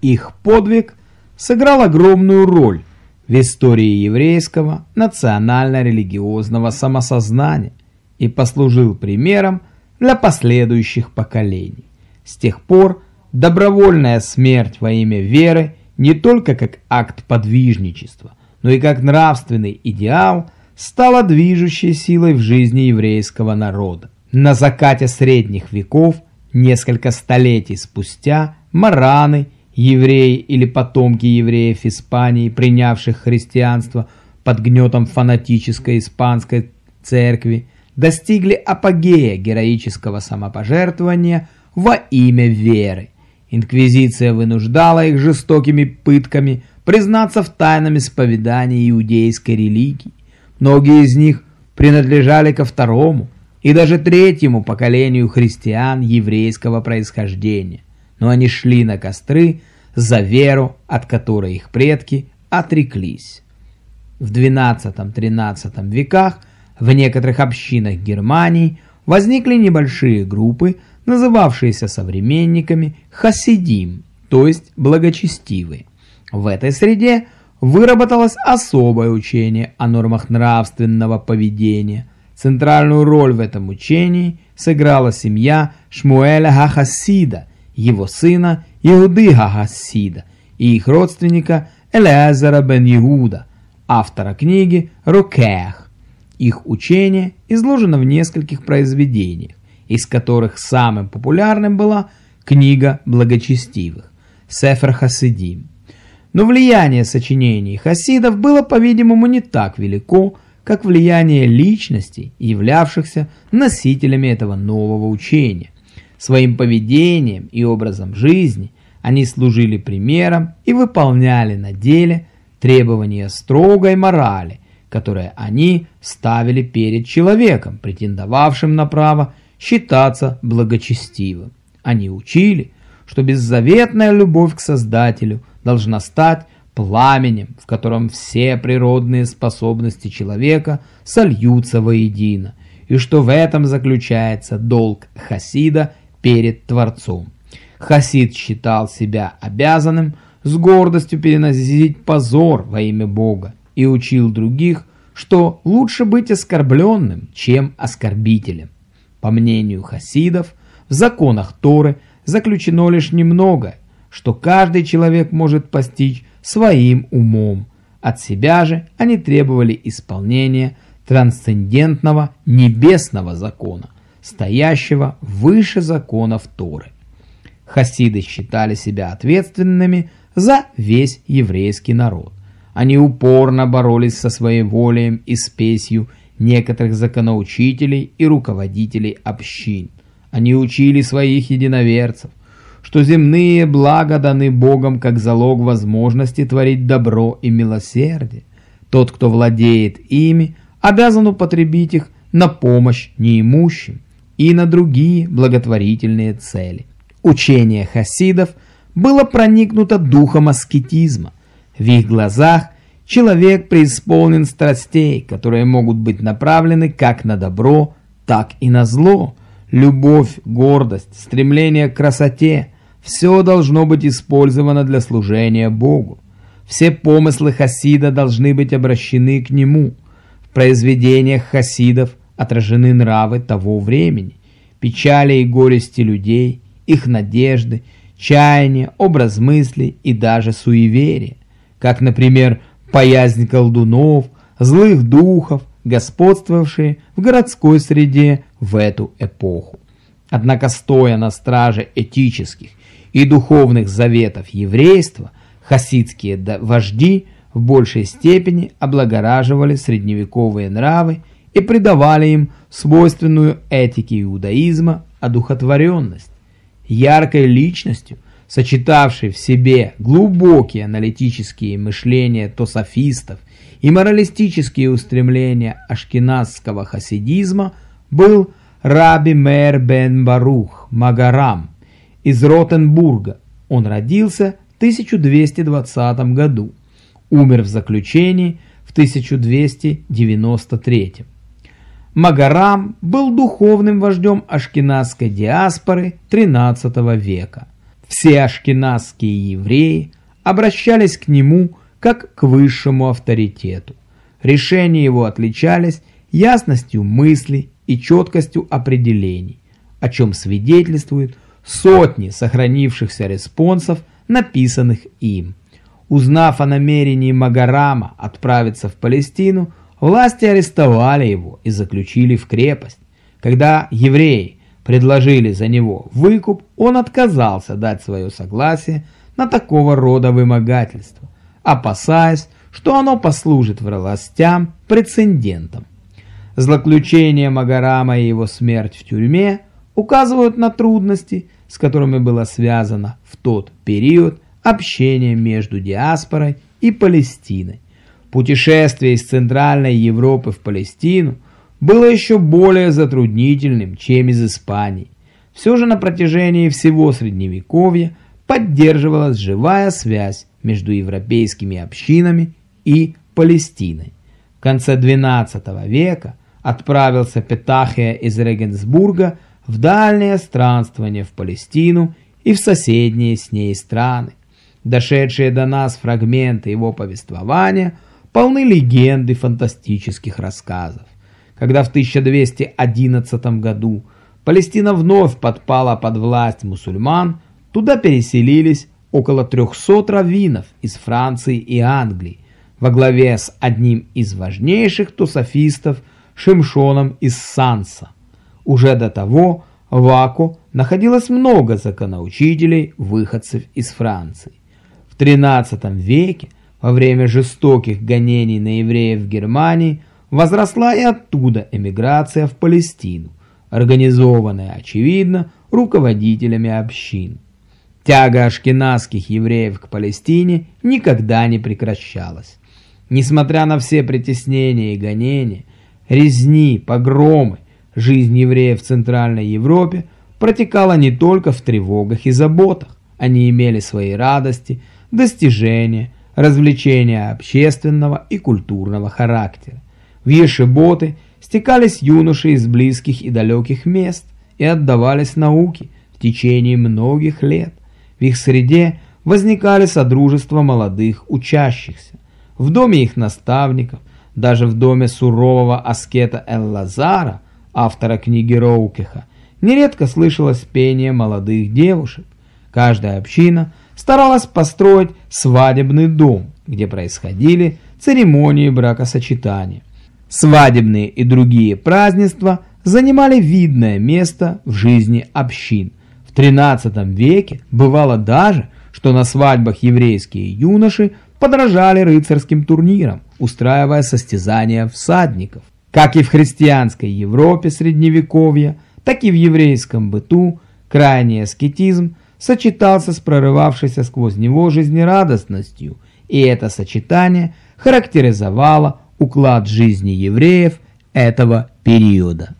Их подвиг сыграл огромную роль в истории еврейского национально-религиозного самосознания и послужил примером для последующих поколений. С тех пор добровольная смерть во имя веры не только как акт подвижничества, но и как нравственный идеал стала движущей силой в жизни еврейского народа. На закате средних веков, несколько столетий спустя, мараны, евреи или потомки евреев Испании, принявших христианство под гнетом фанатической испанской церкви, достигли апогея героического самопожертвования во имя веры. Инквизиция вынуждала их жестокими пытками признаться в тайном исповедании иудейской религии. Многие из них принадлежали ко второму и даже третьему поколению христиан еврейского происхождения, но они шли на костры за веру, от которой их предки отреклись. В XII-XIII веках в некоторых общинах Германии возникли небольшие группы, называвшиеся современниками хасидим, то есть благочестивые. В этой среде выработалось особое учение о нормах нравственного поведения. Центральную роль в этом учении сыграла семья Шмуэля Хахасида, его сына Иуды Хахасида и их родственника Элеазера бен Иуда, автора книги Рукех. Их учение изложено в нескольких произведениях, из которых самым популярным была книга благочестивых Сефер Хасидим. Но влияние сочинений хасидов было, по-видимому, не так велико, как влияние личностей, являвшихся носителями этого нового учения. Своим поведением и образом жизни они служили примером и выполняли на деле требования строгой морали, которое они ставили перед человеком, претендовавшим на право считаться благочестивым. Они учили, что беззаветная любовь к Создателю должна стать пламенем, в котором все природные способности человека сольются воедино, и что в этом заключается долг хасида перед Творцом. Хасид считал себя обязанным с гордостью переносить позор во имя Бога, и учил других, что лучше быть оскорбленным, чем оскорбителем. По мнению хасидов, в законах Торы заключено лишь немного, что каждый человек может постичь своим умом. От себя же они требовали исполнения трансцендентного небесного закона, стоящего выше законов Торы. Хасиды считали себя ответственными за весь еврейский народ. Они упорно боролись со своей волей и спесью некоторых законоучителей и руководителей общин. Они учили своих единоверцев, что земные блага даны Богом как залог возможности творить добро и милосердие. Тот, кто владеет ими, обязан употребить их на помощь неимущим и на другие благотворительные цели. Учение хасидов было проникнуто духом аскетизма, в их глазах человек преисполнен страстей, которые могут быть направлены как на добро, так и на зло. Любовь, гордость, стремление к красоте – все должно быть использовано для служения Богу. Все помыслы хасида должны быть обращены к Нему. В произведениях хасидов отражены нравы того времени, печали и горести людей, их надежды, чаяния, образ мыслей и даже суеверия как, например, боязнь колдунов, злых духов, господствовавшие в городской среде в эту эпоху. Однако, стоя на страже этических и духовных заветов еврейства, хасидские вожди в большей степени облагораживали средневековые нравы и придавали им свойственную этике иудаизма одухотворенность. Яркой личностью – сочетавший в себе глубокие аналитические мышления тософистов и моралистические устремления ашкеназского хасидизма, был Раби Мэр бен Барух Магарам из Ротенбурга. Он родился в 1220 году, умер в заключении в 1293. Магарам был духовным вождем ашкеназской диаспоры XIII века. Все ашкеназские евреи обращались к нему как к высшему авторитету. Решения его отличались ясностью мыслей и четкостью определений, о чем свидетельствуют сотни сохранившихся респонсов, написанных им. Узнав о намерении Магарама отправиться в Палестину, власти арестовали его и заключили в крепость. Когда евреи предложили за него выкуп, он отказался дать свое согласие на такого рода вымогательство, опасаясь, что оно послужит властям прецедентом. Злоключение Магарама и его смерть в тюрьме указывают на трудности, с которыми было связано в тот период общение между диаспорой и Палестиной. Путешествие из Центральной Европы в Палестину было еще более затруднительным, чем из Испании. Все же на протяжении всего Средневековья поддерживалась живая связь между европейскими общинами и Палестиной. В конце XII века отправился Петахия из Регенсбурга в дальнее странствование в Палестину и в соседние с ней страны. Дошедшие до нас фрагменты его повествования полны легенд и фантастических рассказов. Когда в 1211 году Палестина вновь подпала под власть мусульман, туда переселились около 300 раввинов из Франции и Англии, во главе с одним из важнейших тусофистов Шимшоном из Санса. Уже до того в Аку находилось много законоучителей, выходцев из Франции. В XIII веке, во время жестоких гонений на евреев в Германии, возросла и оттуда эмиграция в Палестину, организованная, очевидно, руководителями общин. Тяга ашкеназских евреев к Палестине никогда не прекращалась. Несмотря на все притеснения и гонения, резни, погромы, жизнь евреев в Центральной Европе протекала не только в тревогах и заботах. Они имели свои радости, достижения, развлечения общественного и культурного характера. В Ешеботы стекались юноши из близких и далеких мест и отдавались науке в течение многих лет. В их среде возникали содружества молодых учащихся. В доме их наставников, даже в доме сурового аскета Эл-Лазара, автора книги Роукеха, нередко слышалось пение молодых девушек. Каждая община старалась построить свадебный дом, где происходили церемонии бракосочетания. Свадебные и другие празднества занимали видное место в жизни общин. В XIII веке бывало даже, что на свадьбах еврейские юноши подражали рыцарским турнирам, устраивая состязания всадников. Как и в христианской Европе Средневековья, так и в еврейском быту крайний аскетизм сочетался с прорывавшейся сквозь него жизнерадостностью, и это сочетание характеризовало уклад жизни евреев этого периода.